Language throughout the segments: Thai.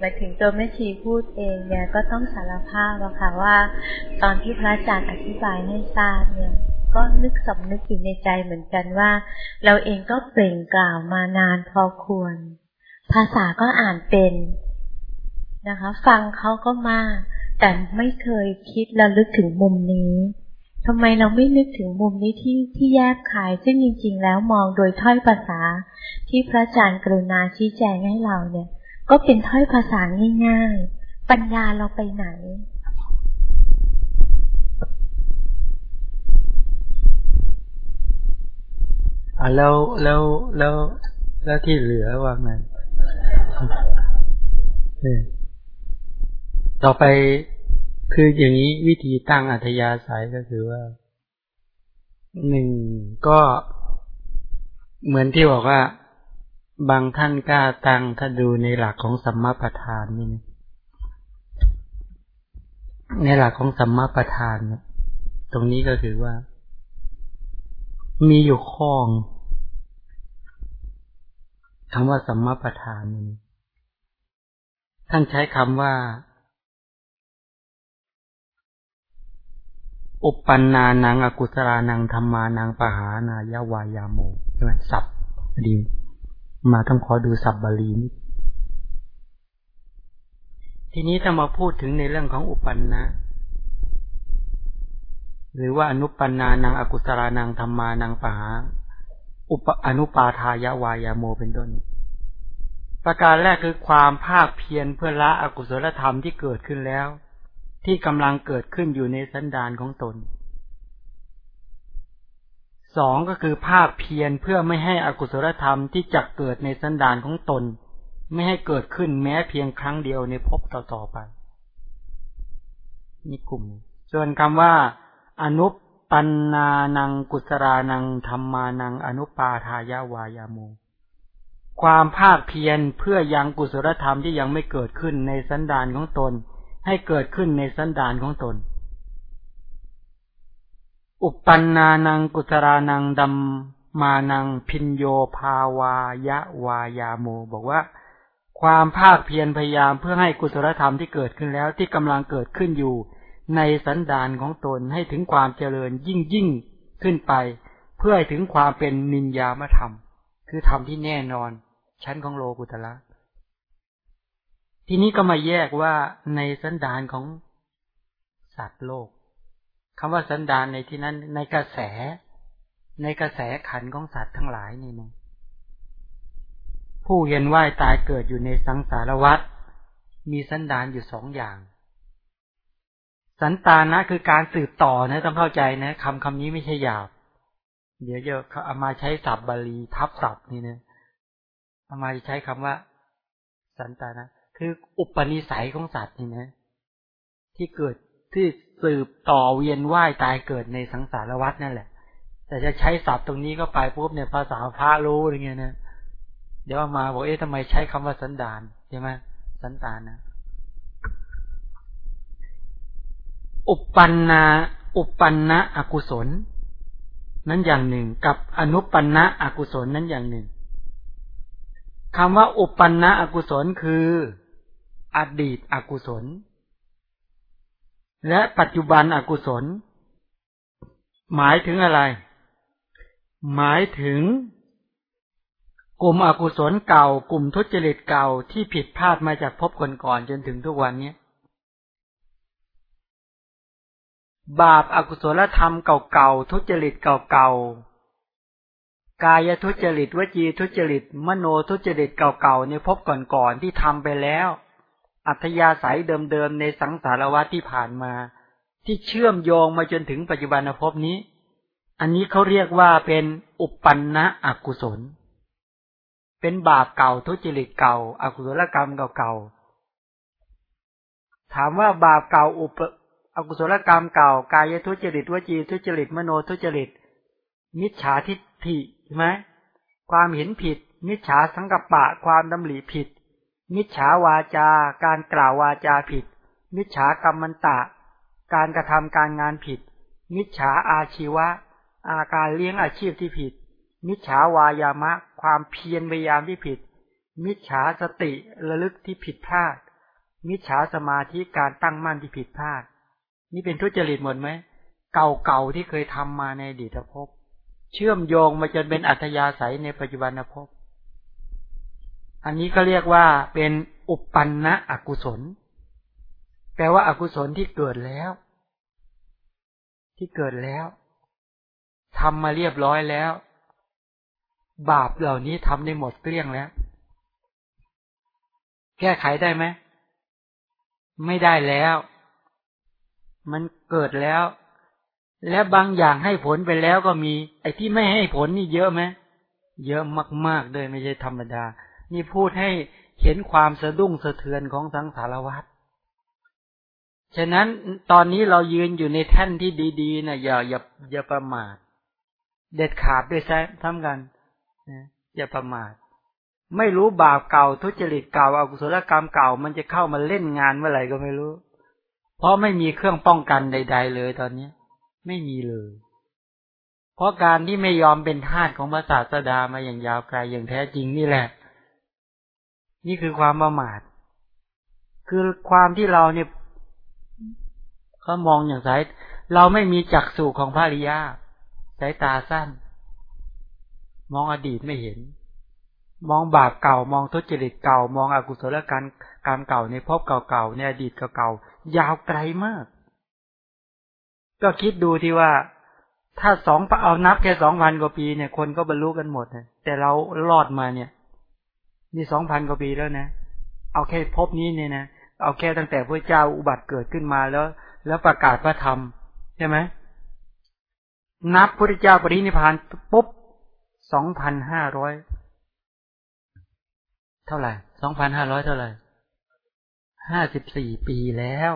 หมายถึงตัวแม่ชีพูดเองเนี่ยก็ต้องสารภาพอะค่ะว่า ตอนที่พระอาจารย์อธิบายให้ทราบเนี่ยก็นึกสำนึกอยู่ในใจเหมือนกันว่า เราเองก็เปล่งกล่าวมานานพอควร ภาษาก็อ่านเป็นนะคะ ฟังเขาก็มาก แต่ไม่เคยคิดระลึกถึงมุมนี้ทำไมเราไม่นึกถึงมุมนี้ที่ที่แยกขาย ซึ่งจริง ๆ แล้วมองโดยถ้อยภาษาที่พระอาจารย์กรุณาชี้แจงให้เราเนี่ย ก็เป็นถ้อยภาษาง่าย ๆ ปัญญาเราไปไหน อะแล้วแล้วแล้วแล้วที่เหลือว่าไงต่อไปคืออย่างนี้วิธีตั้งอัธยาศัยก็คือว่าหนึ่งก็เหมือนที่บอกว่า บางท่านกล้าตั้งถ้าดูในหลักของสัมมาประธานนี่ในหลักของสัมมาประธานเนี่ยตรงนี้ก็คือว่า มีอยู่ข้องคำว่าสัมมาประธานนี่ท่านใช้คำว่า อุปปันนานังอกุศลานังธรรมานังปหานายาวายาโมใช่ไหมสับดี มาต้องขอดูสับบาลีนี่ทีนี้ถ้ามาพูดถึงในเรื่องของอุปันนะ หรือว่าอนุปันนานังอกุศลานังธรรมานังปหา อุปอนุปาทายาวายาโมเป็นต้น ประการแรกคือความภาคเพียรเพื่อละอกุศลธรรมที่เกิดขึ้นแล้ว ที่กำลังเกิดขึ้นอยู่ในสันดานของตน สองก็คือภาพเพียรเพื่อไม่ให้อกุศลธรรมที่จะเกิดในสันดานของตน ไม่ให้เกิดขึ้นแม้เพียงครั้งเดียวในภพต่อๆไปนี่กลุ่ม ส่วนคำว่า อนุปันนานังกุศรานังธรรมานัง อนุปาทายาวายาโมความภาคเพียรเพื่อยังกุศลธรรมที่ยังไม่เกิดขึ้นในสันดานของตน ให้เกิดขึ้นในสันดานของตน อุปปันนานังกุตรานังดัมมานังพินโยภาวายะวายาโม บอกว่า ความภาคเพียรพยายามเพื่อให้กุศลธรรมที่เกิดขึ้นแล้วที่กำลังเกิดขึ้นอยู่ ในสันดานของตนให้ถึงความเจริญยิ่งยิ่งขึ้นไป เพื่อให้ถึงความเป็นนินยามธรรม คือธรรมที่แน่นอน ชั้นของโลกุตละทีนี้ก็มาแยกว่าในสันดานของสัตว์โลก คำว่าสันดานในที่นั้น ในกระแส ในกระแสขันของสัตว์ทั้งหลายนี่นะผู้เห็นว่ายตายเกิดอยู่ในสังสารวัฏมีสันดานอยู่สองอย่าง สันตานะคือการสืบต่อนะต้องเข้าใจนะคำคำนี้ไม่ใช่หยาบ เดี๋ยวจะเอามาใช้ศัพท์บาลีทับศัพท์นี่นะเอามาใช้คำว่า สันตานะ คืออุปนิสัยของสัตว์นี่นะที่เกิด ที่สืบต่อเวียนว่ายตายเกิดในสังสารวัฏนั่นแหละ แต่จะใช้ศัพท์ตรงนี้ก็ไปปุ๊บเนี่ยภาษาพระรู้อะไรเงี้ยนะเดี๋ยวมาบอกเอ๊ะทำไมใช้คำว่าสันดานใช่ไหมสันตานนะอุปปันนาอุปปันนะอกุศล นั้นอย่างหนึ่ง กับอนุปันนะอกุศลนั้นอย่างหนึ่งคำว่าอุปปันนะอกุศลคือ อดีตอกุศล และปัจจุบันอกุศล หมายถึงอะไร หมายถึง กลุ่มอกุศลเก่า กลุ่มทุจริตเก่าที่ผิดพลาดมาจากพบก่อนๆจนถึงทุกวันนี้บาปอากุศลธรรมเก่าๆทุจริตเก่าๆกายทุจริตวจีทุจริต มโนทุจริตเก่าๆในพบก่อนๆที่ทำไปแล้ว อัธยาศัยเดิมๆในสังสารวัฏที่ผ่านมา ที่เชื่อมโยงมาจนถึงปัจจุบันภพนี้ อันนี้เขาเรียกว่าเป็นอุปปันนะอกุศล เป็นบาปเก่าทุจริตเก่าอากุศลกรรมเก่าๆถามว่าบาปเก่าอุปอกุศลกรรมเก่ากายทุจริตวจีทุจริตมโนทุจริต มิจฉาทิฏฐิใช่ไหมความเห็นผิด มิจฉาสังกัปปะความดำริผิด มิจฉาวาจาการกล่าววาจาผิด มิจฉากรรมันตะ การกระทำการงานผิด มิจฉาอาชีวะ อาการเลี้ยงอาชีพที่ผิด มิจฉาวายามะ ความเพียรพยายามที่ผิด มิจฉาสติระลึกที่ผิดพลาด มิจฉาสมาธิการตั้งมั่นที่ผิดพลาด นี่เป็นทุจริตหมดไหมเก่าๆที่เคยทำมาในอดีตภพ เชื่อมโยงมาจนเป็นอัธยาศัยในปัจจุบันภพ อันนี้ก็เรียกว่าเป็นอุปปันนะอกุศล แปลว่าอากุศลที่เกิดแล้ว ที่เกิดแล้วทำมาเรียบร้อยแล้ว บาปเหล่านี้ทำได้หมดเกลี้ยงแล้ว แก้ไขได้ไหมไม่ได้แล้ว มันเกิดแล้ว และบางอย่างให้ผลไปแล้วก็มี ไอ้ที่ไม่ให้ผลนี่เยอะไหมเยอะมากๆเลยไม่ใช่ธรรมดา นี่พูดให้เห็นความสะดุ้งสะเทือนของสังสารวัฏฉะนั้นตอนนี้เรายืนอยู่ในแท่นที่ดีๆนะอย่าอย่าอย่าประมาท เด็ดขาดด้วยแท้ทำกันอย่าประมาท ไม่รู้บาปเก่าทุจริตเก่าอากุศลกรรมเก่า มันจะเข้ามาเล่นงานเมื่อไหร่ก็ไม่รู้ เพราะไม่มีเครื่องป้องกันใด ๆ เลยตอนนี้ไม่มีเลย เพราะการที่ไม่ยอมเป็นทาสของพระศาสดามาอย่างยาวไกลอย่างแท้จริงนี่แหละ นี่คือความประมาท คือความที่เราเนี่ยเขามองอย่างไรเราไม่มีจักษุของพระริยาสายตาสั้น มองอดีตไม่เห็น มองบาปเก่ามองทุจริตเก่ามองอกุศลการกรรมเก่าในภพเก่าๆในอดีตเก่าๆยาวไกลมาก ก็คิดดูที่ว่าถ้าสองเอานับแค่สองพันกว่าปีเนี่ย คนก็บรรลุกันหมดนะแต่เรารอดมาเนี่ย นี่สองพันกว่าปีแล้วนะ เอาแค่ภพนี้เนี่ยนะเอาแค่ตั้งแต่พระเจ้าอุบัติเกิดขึ้นมาแล้ว แล้วประกาศพระธรรมใช่ไหมนับพระเจ้าปรินิพานปุ๊บสองพันห้าร้อยเท่าไหร่สองพันห้าร้อยเท่าไหร่ห้าสิบสี่ปีแล้ว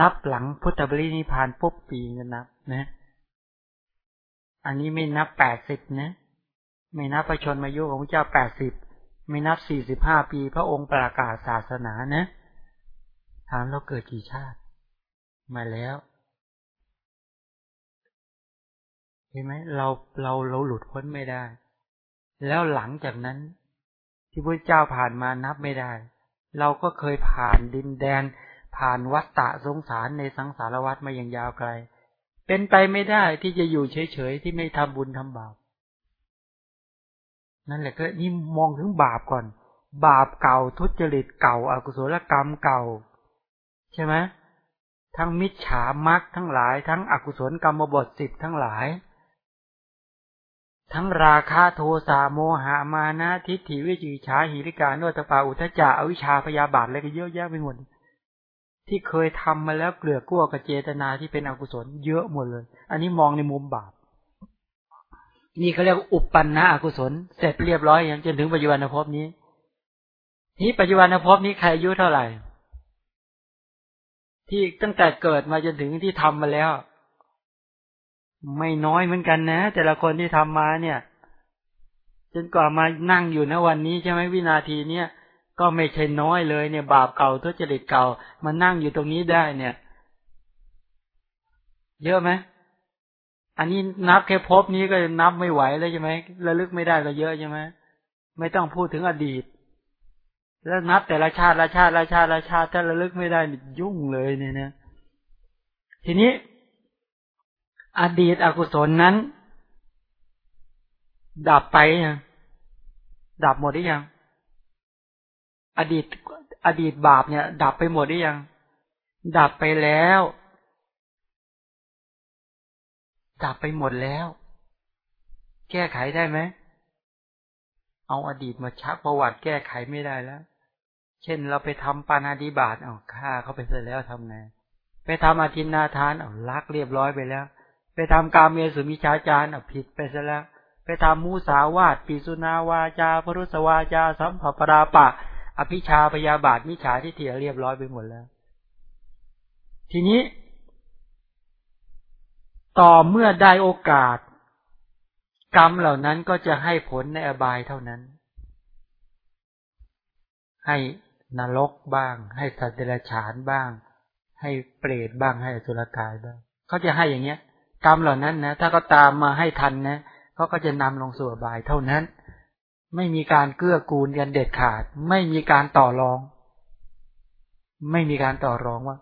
นับหลังพุทธบริณิพานปุ๊บปีกันนับนะ อันนี้ไม่นับแปดสิบนะ ไม่นับประชนมายุของพระเจ้าแปดสิบ ไม่นับสี่สิบห้าปี พระองค์ประกาศศาสนานะถามเราเกิดกี่ชาติ มาแล้วเห็นไหมเราเราเราหลุดพ้นไม่ได้ แล้วหลังจากนั้น ที่พระเจ้าผ่านมานับไม่ได้ เราก็เคยผ่านดินแดน ผ่านวัฏฏะสงสารในสังสารวัฏมาอย่างยาวไกล เป็นไปไม่ได้ที่จะอยู่เฉยๆที่ไม่ทำบุญทำบาป นั่นแหละก็นี่มองถึงบาปก่อน บาปเก่าทุจริตเก่าอากุศลกรรมเก่า ใช่ไหมทั้งมิจฉามักทั้งหลาย ทั้งอกุศลกรรมบทสิบทั้งหลาย ทั้งราคะโทสะโมหะมานะทิฏฐิวิจิฉาหิริกาโนตปาอุทจาอวิชาพยาบาทอะไรก็เยอะแยะไปหมดที่เคยทำมาแล้วเกลือกลัวกับเจตนาที่เป็นอกุศลเยอะหมดเลย อันนี้มองในมุมบาป นี่เขาเรียกอุปปันนะอกุศล เสร็จเรียบร้อยอย่างจนถึงปัจจุบันภพนี้ นี้ปัจจุบันภพนี้ใครอายุเท่าไหร่ ที่ตั้งแต่เกิดมาจนถึงที่ทำมาแล้ว ไม่น้อยเหมือนกันนะ แต่ละคนที่ทำมาเนี่ย จนกว่ามานั่งอยู่นะวันนี้ใช่ไหมวินาทีเนี้ยก็ไม่ใช่น้อยเลยเนี่ย บาปเก่าทุจริตเก่ามานั่งอยู่ตรงนี้ได้เนี่ย เยอะไหม อันนี้นับแค่พบนี้ก็นับไม่ไหวแล้วใช่ไหมระลึกไม่ได้ก็เยอะใช่ไหมไม่ต้องพูดถึงอดีต แล้วนับแต่ละชาติละชาติละชาติละชาติถ้าระลึกไม่ได้ยุ่งเลยเนี่ยนะทีนี้ อดีตอกุศลนั้น ดับไปยังดับหมดหรือยัง อดีต อดีตบาปเนี่ย ดับไปหมดหรือยัง ดับไปแล้ว ดับไปหมดแล้ว แก้ไขได้ไหม เอาอดีตมาชักประวัติแก้ไขไม่ได้แล้ว เช่นเราไปทำปานาดิบาตเอาฆ่าเขาไปเสร็จแล้วทำไง ไปทำอาทินนาทานเอาลักเรียบร้อยไปแล้ว ไปทำกาเมสุมิชาจารผิดไปซะแล้ว ไปทำมูสาวาตปิสุนาวาจาพรุสวาจา สัมภปราปะ อภิชาพยาบาทมิจฉาที่เถียเรียบร้อยไปหมดแล้ว ทีนี้ ต่อเมื่อได้โอกาส กรรมเหล่านั้นก็จะให้ผลในอบายเท่านั้น ให้นรกบ้าง ให้สัตว์เดรัจฉานบ้าง ให้เปรตบ้างให้อสุรกายบ้างเขาจะให้อย่างเงี้ย กรรมเหล่านั้นนะถ้าก็ตามมาให้ทันนะเขาก็จะนำลงสู่อบายเท่านั้น ไม่มีการเกื้อกูลกันเด็ดขาด ไม่มีการต่อรอง ไม่มีการต่อรองว่า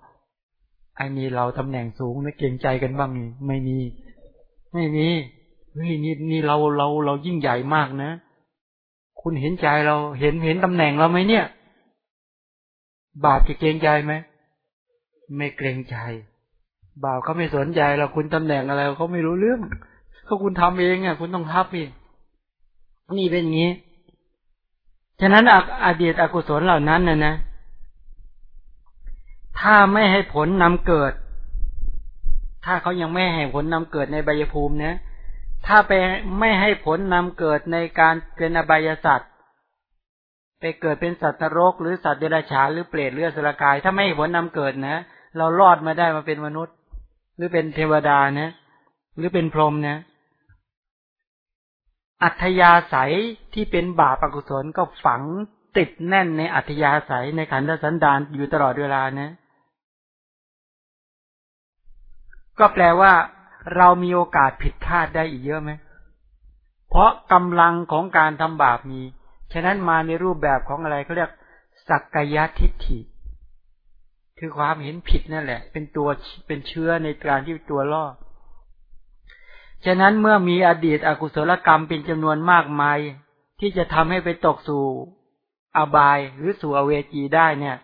ไอ้นี่เราตำแหน่งสูงนะเกรงใจกันบ้างไม่มี ไม่มีเฮ้ยนี่นี่เราเราเรายิ่งใหญ่มากนะ คุณเห็นใจเราเห็นเห็นตำแหน่งเราไหมเนี่ย บาปจะเกรงใจไหมไม่เกรงใจ บาปเขาไม่สนใจเราคุณตำแหน่งอะไรเขาไม่รู้เรื่องก็คุณทำเองอะคุณต้องทับเองนี่เป็นอย่างนี้ ฉะนั้นอดีตอกุศลเหล่านั้นนะนะ ถ้าไม่ให้ผลนำเกิด ถ้าเขายังไม่ให้ผลนำเกิดในใบยภูมินะถ้าไปไม่ให้ผลนำเกิดในการเป็นอบายสัตว์ไปเกิดเป็นสัตว์นรกหรือสัตว์เดรัจฉานหรือเปรตหรืออสุรกาย ถ้าไม่ให้ผลนำเกิดนะ เรารอดมาได้มาเป็นมนุษย์ หรือเป็นเทวดานะ หรือเป็นพรหมนะ อัธยาศัยที่เป็นบาปอกุศลก็ฝังติดแน่นในอัธยาศัยในขันธสันดานอยู่ตลอดเวลานะ ก็แปลว่า เรามีโอกาสผิดพลาดได้อีกเยอะไหม เพราะกำลังของการทำบาปมี ฉะนั้นมาในรูปแบบของอะไรเขาเรียกสักกายทิฏฐิ คือความเห็นผิดนั่นแหละ เป็นตัวเป็นเชื้อในการที่ตัวล่อ ฉะนั้นเมื่อมีอดีตอกุศลกรรมเป็นจำนวนมากมาย ที่จะทำให้ไปตกสู่อบายหรือสู่อเวจีได้เนี่ย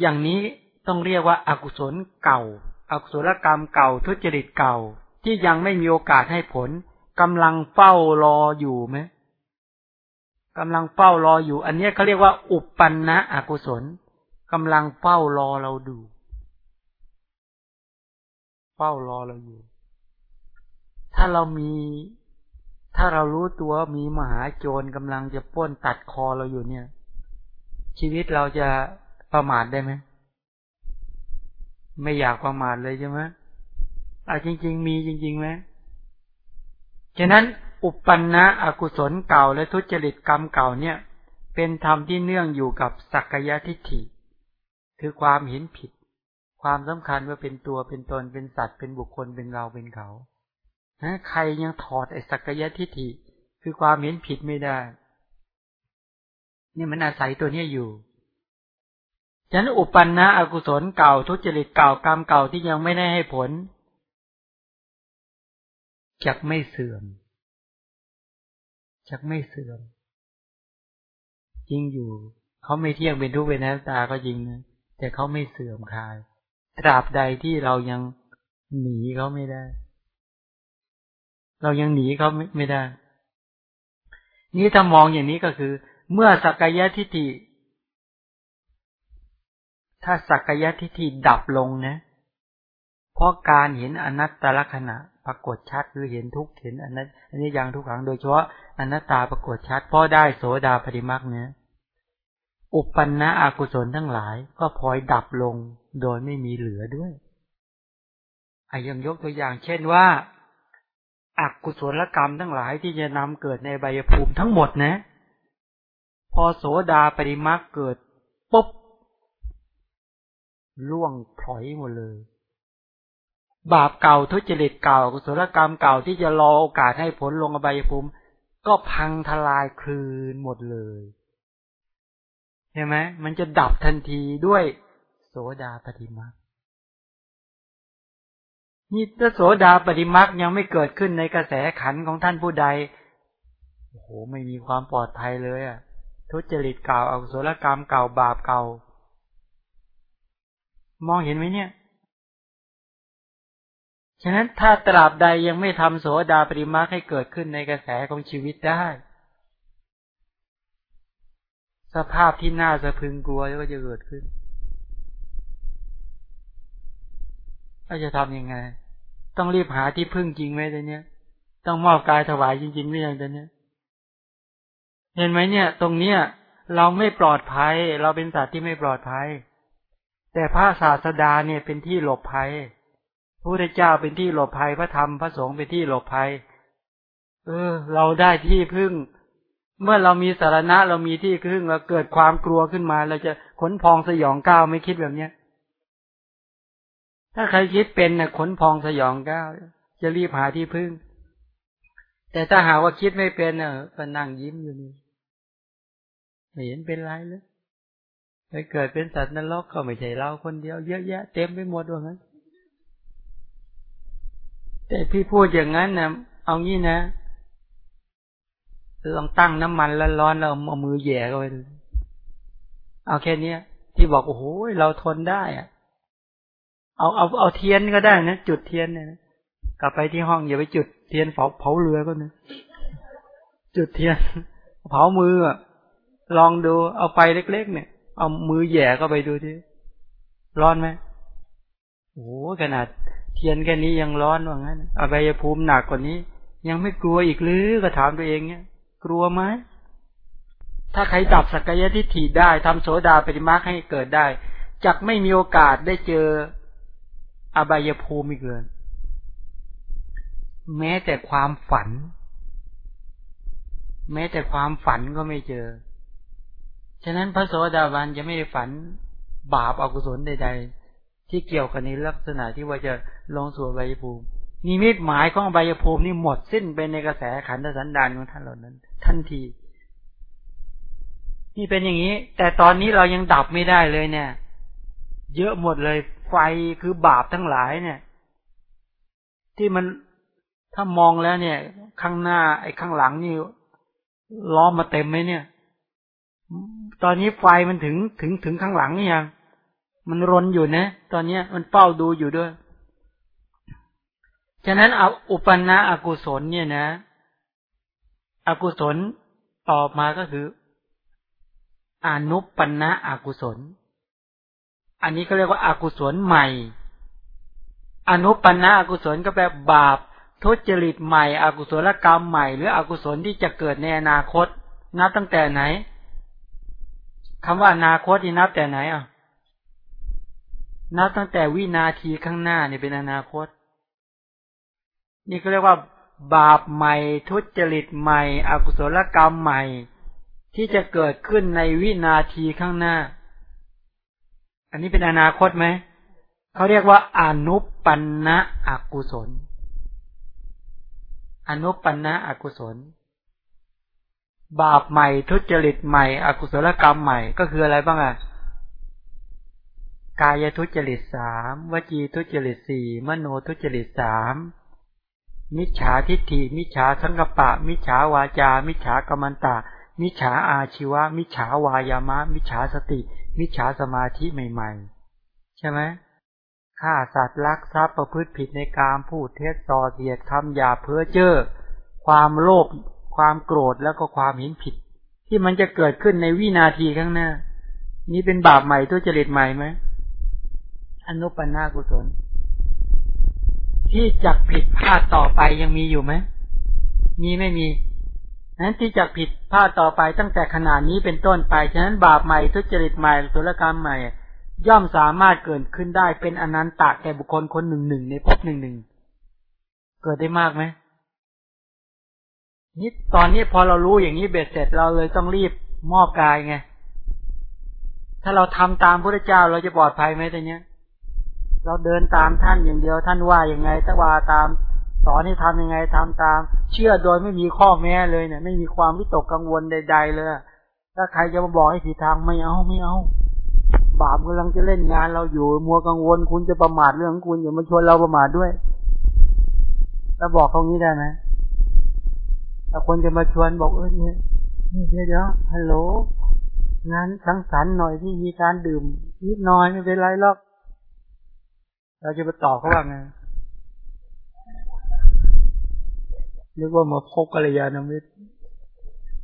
อย่างนี้ ต้องเรียกว่าอากุศลเก่าอากุศลกรรมเก่าทุจริตเก่า ที่ยังไม่มีโอกาสให้ผลกำลังเฝ้ารออยู่ไหมกำลังเฝ้ารออยู่ อันนี้เขาเรียกว่า อุปปันนะอกุศลกำลังเฝ้ารอเราดู เฝ้ารอเราอยู่ ถ้าเรามี ถ้าเรารู้ตัวมีมหาโจรกำลังจะป้นตัดคอเราอยู่เนี่ย ชีวิตเราจะประมาทได้ไหม ไม่อยากประมาทเลยใช่ไหมอะจริง ๆ มีจริงๆไหมฉะนั้นอุปปันนะอกุศลเก่าและทุจริตกรรมเก่าเนี่ย เป็นธรรมที่เนื่องอยู่กับสักยะทิฏฐิ คือความเห็นผิด ความสำคัญว่าเป็นตัวเป็นตนเป็นสัตว์เป็นบุคคลเป็นเราเป็นเขานะใครยังถอดไอ้สักยะทิฏฐิ คือความเห็นผิดไม่ได้นี่มันอาศัยตัวนี้อยู่ ฉะนั้นอุปันนะอกุศลเก่าทุจริตเก่ากรรมเก่าที่ยังไม่ได้ให้ผลจักไม่เสื่อมจักไม่เสื่อม จริงอยู่ เขาไม่เที่ยงเป็นทุกข์เป็นนัตาก็จริงนะแต่เขาไม่เสื่อมคลาย ตราบใดที่เรายังหนีเขาไม่ได้ เรายังหนีเขาไม่ไมได้ นี่ถ้ามองอย่างนี้ก็คือ เมื่อสักกายทิฏฐิ ถ้าสักยะทิฏฐิดับลงนะ เพราะการเห็นอนัตตลักษณะปรากฏชัดคือเห็นทุกเห็นอนัตอันนี้ย่างทุกขังโดยเฉพาะอนัตตาปรากฏชัดเพราะได้โสดาปฏิมักเนี่ยอุปปันนะอากุศลทั้งหลาย ก็พลอยดับลงโดยไม่มีเหลือด้วยอายังยกตัวอย่าง เช่นว่าอักกุศลกรรมทั้งหลายที่จะนำเกิดในใบภูมิทั้งหมดนะ พอโสดาปริมาเกิดปุ๊บ ล่วงพลอยหมดเลย บาปเก่าทุจริตเก่ากุศลกรรมเก่าที่จะรอโอกาสให้ผลลงอบายภูมิก็พังทลายคืนหมดเลยเห็นไหมมันจะดับทันทีด้วยโสดาปฏิมานี่ถ้าโสดาปฏิมักยังไม่เกิดขึ้นในกระแสขันของท่านผู้ใดโอ้โหไม่มีความปลอดภัยเลยอะทุจริตเก่าอาุศลกรรมเก่าบาปเก่า มองเห็นไหมเนี่ย ฉะนั้นถ้าตราบใดยังไม่ทำโสดาปริมาให้เกิดขึ้นในกระแสของชีวิตได้ สภาพที่น่าสะพึงกลัวก็จะเกิดขึ้นเราจะทำยังไง ต้องรีบหาที่พึ่งจริงไหมตอนนี้ย ต้องมอบกายถวายจริงๆหรือยังตอนนี้เห็นไหมเนี่ย ตรงเนี้ยเราไม่ปลอดภัย เราเป็นสัตว์ที่ไม่ปลอดภัย แต่พระศาสดาเนี่ยเป็นที่หลบภัยพระพุทธเจ้าเป็นที่หลบภัยพระธรรมพระสงฆ์เป็นที่หลบภัย เออ เราได้ที่พึ่ง เมื่อเรามีสารณะเรามีที่พึ่งเราเกิดความกลัวขึ้นมา เราจะขนพองสยองก้าวไม่คิดแบบเนี้ยถ้าใครคิดเป็นนะขนพองสยองก้าวจะรีบหาที่พึ่ง แต่ถ้าหาว่าคิดไม่เป็นเน่ะก็นั่งยิ้มอยู่นี่ไม่เห็นเป็นไรเลย ไปเกิดเป็นสัตว์นรกก็ไม่ใช่เราคนเดียวเยอะแยะเต็มไปหมดว่างั้น แต่พี่พูดอย่างนั้นนะเอางี้นะลองตั้งน้ำมันแล้วร้อนเราเอามือแย่เข้าไปเอาแค่นี้ที่บอกโอ้โหเราทนได้อะเอาเอาเอาเทียนก็ได้นะจุดเทียนเนี่ยกลับไปที่ห้องอย่าไปจุดเทียนเผาเผาเรือก็นะจุดเทียน เผามือลองดูเอาไฟเล็ก ๆ เนี่ย เอามือแย่ก็ไปดูที่ร้อนไหมโอ้ขนาดเทียนแค่นี้ยังร้อนว่างั้นอบายภูมิหนักกว่านี้ ยังไม่กลัวอีกหรือก็ถามตัวเองเนี่ยกลัวไหมถ้าใครดับสักกายทิฏฐิได้ทำโสดาปฏิมาให้เกิดได้จักไม่มีโอกาสได้เจออบายภูมิอีกเลยแม้แต่ความฝัน แม้แต่ความฝันก็ไม่เจอ ฉะนั้นพระโสดาบันจะไม่ได้ฝันบาปอกุศลใด ๆ ที่เกี่ยวกับในลักษณะที่ว่าจะลงสู่อบภูมินิมิตหมายของอบภูมินี่หมดสิ้นไปในกระแสขันธสันดานของท่านเหล่านั้น ทันทีนี่เป็นอย่างนี้ แต่ตอนนี้เรายังดับไม่ได้เลยเนี่ย เยอะหมดเลย ไฟคือบาปทั้งหลายเนี่ย ที่มันถ้ามองแล้วเนี่ย ข้างหน้า ไอ้ข้างหลังนี่ล้อมมาเต็มไหมเนี่ย ตอนนี้ไฟมันถึงถึงถึงข้างหลังยังมันรนอยู่นะ ตอนนี้มันเฝ้าดูอยู่ด้วย ฉะนั้นเอาอุปนาอกุศลเนี่ยนะ อกุศลต่อมาก็คืออนุปนะอกุศล อันนี้ก็เรียกว่าอากุศลใหม่ อนุปนะอกุศลก็แปลบาปทุจริตใหม่ อกุศลกรรมใหม่ หรืออกุศลที่จะเกิดในอนาคต นับตั้งแต่ไหน คำว่าอนาคตที่นับแต่ไหนอะ นับตั้งแต่วินาทีข้างหน้าเนี่ยเป็นอนาคต นี่ก็เรียกว่า บาปใหม่ ทุจริตใหม่ อกุศลกรรมใหม่ ที่จะเกิดขึ้นในวินาทีข้างหน้า อันนี้เป็นอนาคตไหมเขาเรียกว่าอนุปันนะอกุศล อนุปันนะอกุศล บาปใหม่ทุจริตใหม่อกุศลกรรมใหม่ก็คืออะไรบ้างอะกายทุจริตสามวจีทุจริตสี่มโนทุจริตสามมิจฉาทิฏฐิ มิจฉาสังกปะ มิจฉาวาจา มิจฉากรรมันตามิจฉาอาชีวะ มิจฉาวายามะ มิจฉาสติ มิจฉาสมาธิใหม่ๆ ใช่ไหมฆ่าสัตว์ลักทรัพย์ประพฤติผิดในการพูดเท็จส่อเสียดคำหยาเพ้อเจ้อความโลภ ความโกรธแล้วก็ความเห็นผิด ที่มันจะเกิดขึ้นในวินาทีข้างหน้า นี้เป็นบาปใหม่ทุจริตใหม่ไหมอนุปนากุศล ที่จักผิดพลาดต่อไปยังมีอยู่ไหมมีไม่มีนั้นที่จักผิดพลาดต่อไปตั้งแต่ขนาดนี้เป็นต้นไป ฉะนั้นบาปใหม่ทุจริตใหม่สุลกรรมใหม่ ย่อมสามารถเกิดขึ้นได้เป็นอนันตะแก่บุคคลคนหนึ่งหนึ่งในภพหนึ่งหนึ่ง เกิดได้มากไหม นี่ตอนนี้พอเรารู้อย่างนี้เบ็ดเสร็จเราเลยต้องรีบมอบกายไง ถ้าเราทำตามพระเจ้าเราจะปลอดภัยไหมตอนนี้ย เราเดินตามท่านอย่างเดียวท่านว่าอย่างไงถ้าว่าตามสอนให้ทำยังไงทำตาม เชื่อโดยไม่มีข้อแม้เลยเนี่ย ไม่มีความวิตกกังวลใด ๆ เลย ถ้าใครจะมาบอกให้ผิดทางไม่เอาไม่เอา บาปกำลังจะเล่นงานเราอยู่มัวกังวลคุณจะประมาทเรื่องของคุณอย่ามาชวนเราประมาทด้วย แล้วบอกเขางี้ได้ไหม ถ้าคนจะมาชวนบอกเออเนี่ยเดี๋ยวเดี๋ยวฮัลโหลงานสังสรรค์หน่อยที่มีการดื่มนิดหน่อยไม่เป็นไรหรอกเราจะไปตอบเขาว่าไงเรียกว่ามาพบกัลยาณมิตร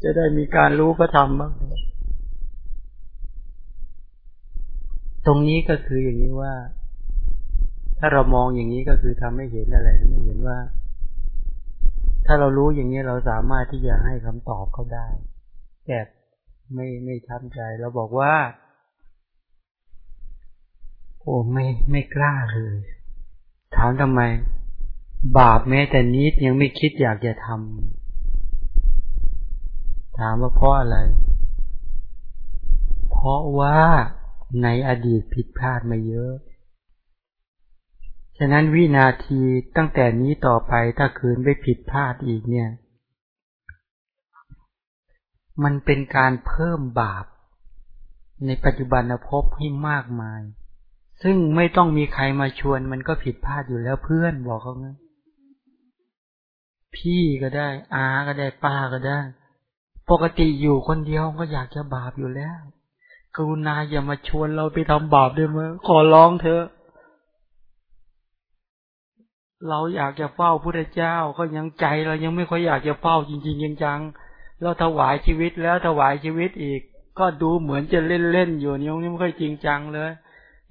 จะได้มีการรู้พระธรรมบ้างตรงนี้ก็คืออย่างนี้ว่า ถ้าเรามองอย่างนี้ก็คือทำให้เห็นอะไรไม่เห็นว่า ถ้าเรารู้อย่างนี้เราสามารถที่จะให้คำตอบเขาได้แบบไม่ไม่ช้ำใจเราบอกว่า โอ้ไม่ไม่กล้าเลย ถามทำไม บาปแม้แต่นิดยังไม่คิดอยากจะทำถามว่าเพราะอะไร เพราะว่าในอดีตผิดพลาดมาเยอะ ฉะนั้นวินาทีตั้งแต่นี้ต่อไปถ้าคืนไปผิดพลาดอีกเนี่ย มันเป็นการเพิ่มบาป ในปัจจุบันภพให้มากมาย ซึ่งไม่ต้องมีใครมาชวน มันก็ผิดพลาดอยู่แล้วเพื่อนบอกเขาไงพี่ก็ได้ อาก็ได้ป้าก็ได้ ปกติอยู่คนเดียวก็อยากจะบาปอยู่แล้ว กรุณาอย่ามาชวนเราไปทำบาปด้ไหมขอร้องเถอะ เราอยากจะเฝ้าพระเจ้าก็ยังใจเรายังไม่ค่อยอยากจะเฝ้าจริงๆจังๆเราถวายชีวิตแล้วถวายชีวิตอีก ก็ดูเหมือนจะเล่นๆอยู่นี่ไม่ค่อยจริงจังเลย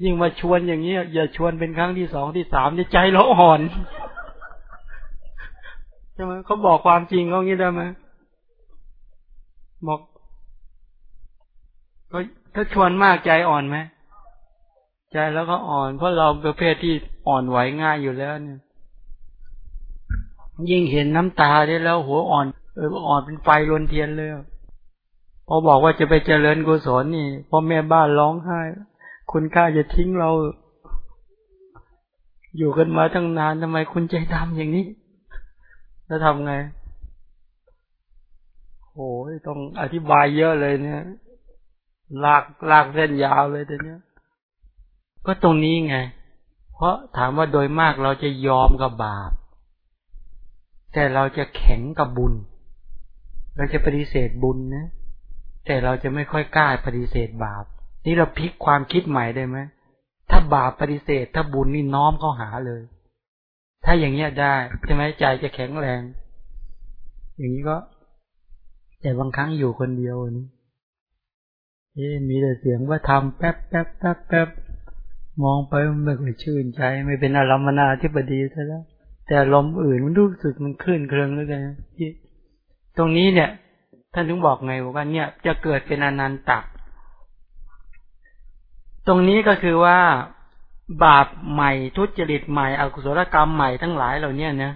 ยิ่งมาชวนอย่างนี้อย่าชวนเป็นครั้งที่สองที่สามใจเราอ่อนใช่ไหมเขาบอกความจริงเขางี้ได้ไหมบอกก็ถ้าชวนมากใจอ่อนไหมใจแล้วก็อ่อน เพราะเราประเภทที่อ่อนไหวง่ายอยู่แล้วเนี่ย ยิ่งเห็นน้ำตาได้แล้วหัวอ่อนเอออ่อนเป็นไฟลนเทียนเลยพอบอกว่าจะไปเจริญกุศลนี่พ่อแม่บ้านร้องไห้ คุณขาจะทิ้งเรา อยู่กันมาตั้งนานทำไมคุณใจดำอย่างนี้ แล้วทำไงโอ้ยต้องอธิบายเยอะเลยเนี่ยลากลากเส้นยาวเลยแต่เนี้ย ก็ตรงนี้ไง เพราะถามว่าโดยมากเราจะยอมกับบาป แต่เราจะแข็งกับบุญ เราจะปฏิเสธบุญนะ แต่เราจะไม่ค่อยกล้าปฏิเสธบาป นี่เราพลิกความคิดใหม่ได้ไหมถ้าบาปปฏิเสธ ถ้าบุญนี่น้อมเข้าหาเลย ถ้าอย่างเงี้ยได้ใช่ไหมใจจะแข็งแรง อย่างนี้ก็ แต่บางครั้งอยู่คนเดียวนี่เอ๊มีแต่เสียงว่าทำแป๊บแป๊บแป๊บแป๊บมองไปมันไม่ค่อยชื่นใจ ไม่เป็นอารมณาธิบดีซะแล้ว แต่ลมอื่นมันรู้สึกมันคลื่นเครืองแล้วกันตรงนี้เนี่ย ท่านถึงบอกไงว่าเนี่ย จะเกิดเป็นอนันตะตรงนี้ก็คือว่าบาปใหม่ทุจริตใหม่อกุศลกรรมใหม่ทั้งหลายเหล่านี้เนะ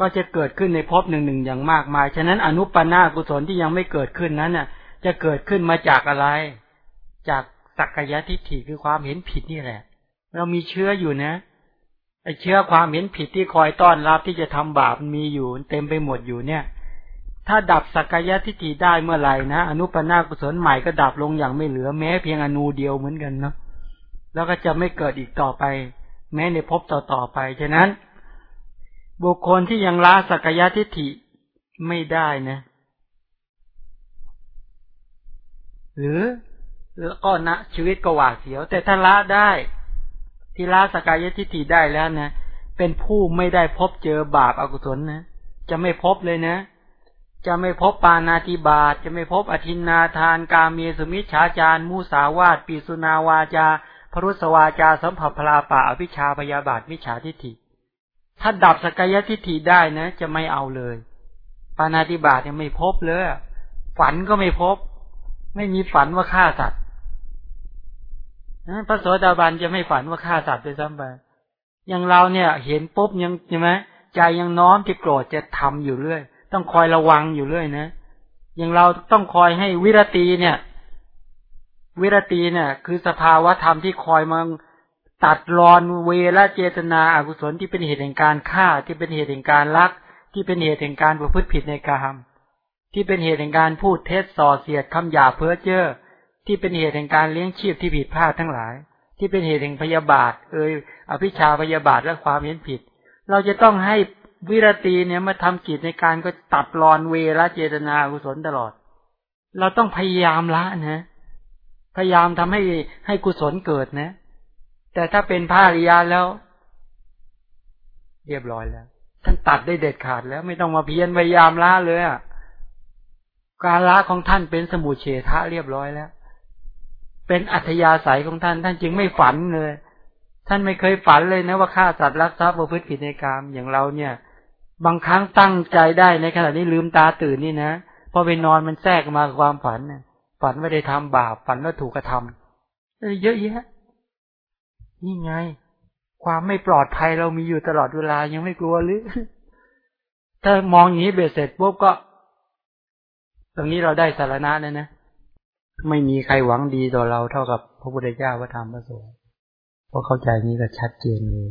ก็จะเกิดขึ้นในภพหนึ่งหนึ่งอย่างมากมาย ฉะนั้นอนุปนากุศลที่ยังไม่เกิดขึ้นนั้นน่ะ จะเกิดขึ้นมาจากอะไร จากสักกายทิฏฐิคือความเห็นผิดนี่แหละ เรามีเชื้ออยู่นะ ไอเชื้อความเห็นผิดที่คอยต้อนรับที่จะทำบาปมีอยู่เต็มไปหมดอยู่เนี่ย ถ้าดับสักกายทิฏฐิได้เมื่อไหร่นะอนุปนากุศลใหม่ก็ดับลงอย่างไม่เหลือแม้เพียงอนูเดียวเหมือนกันเนาะแล้วก็จะไม่เกิดอีกต่อไป แม้ในภพต่อๆไปฉะนั้น บุคคลที่ยังละสักยะทิฏฐิไม่ได้นะ หรือแล้วก็นะชีวิตก็หวาดเสียว แต่ถ้าละได้ ที่ละสกายทิฏฐิได้แล้วนะ เป็นผู้ไม่ได้พบเจอบาปอากุศลนะ จะไม่พบเลยนะ จะไม่พบปานาติบาตจะไม่พบอธินนาทาน กาเมสุมิชฌาจารมูสาวาตปีสุนาวาจาพรุสวาจาสัมผัสพลาป่าอภิชาพยาบาทมิจฉาทิฏฐิ ถ้าดับสกายทิฏฐิได้นะ จะไม่เอาเลย ปานาติบาตเนี่ยไม่พบเลย ฝันก็ไม่พบ ไม่มีฝันว่าฆ่าสัตว์ พระโสดาบันจะไม่ฝันว่าฆ่าสัตว์ด้วยซ้ำไปอย่างเราเนี่ย เห็นปุ๊บยังใช่ไหมใจยังน้อมที่โกรธจะทำอยู่เรื่อย ต้องคอยระวังอยู่เรื่อยนะอย่างเราต้องคอยให้วิรตีเนี่ย วิรตีเนี่ย คือสภาวะธรรมที่คอยมาตัดรอนเวรเจตนาอากุศลที่เป็นเหตุแห่งการฆ่าที่เป็นเหตุแห่งการลัก ที่เป็นเหตุแห่งการประพฤติผิดในกามที่เป็นเหตุแห่งการพูดเท็จส่อเสียดคำหยาเพ้อเจ้อ ที่เป็นเหตุแห่งการเลี้ยงชีพที่ผิดพลาดทั้งหลาย ที่เป็นเหตุแห่งพยาบาท เอ่ยอภิชาพยาบาทและความเห็นผิด เราจะต้องให้วิรตีเนี่ยมาทำกิจในการก็ตัดรอนเวรเจตนากุศลตลอด เราต้องพยายามละนะพยายามทำให้ให้กุศลเกิดนะ แต่ถ้าเป็นพระอริยาแล้ว เรียบร้อยแล้ว ท่านตัดได้เด็ดขาดแล้ว ไม่ต้องมาเพียรพยายามละเลยอะการละของท่านเป็นสมุเฉทะเรียบร้อยแล้ว เป็นอัธยาศัยของท่าน ท่านจึงไม่ฝันเลย ท่านไม่เคยฝันเลยนะว่าฆ่าสัตว์รักทรัพย์ประพฤติผิดในกรรมอย่างเราเนี่ย บางครั้งตั้งใจได้ในขณะนี้ลืมตาตื่นนี่นะพอไปนอนมันแทรกมาความฝันฝันว่าได้ทำบาปฝันว่าถูกกระทำเยอะแยะนี่ไง ความไม่ปลอดภัยเรามีอยู่ตลอดเวลายังไม่กลัวหรือ ถ้ามองอย่างนี้เบ็ดเสร็จปุ๊บก็ ตรงนี้เราได้สารณะนะนะ ไม่มีใครหวังดีต่อเราเท่ากับพระพุทธเจ้าพระธรรมพระสงฆ์เพราะเข้าใจนี้ก็ชัดเจนเลย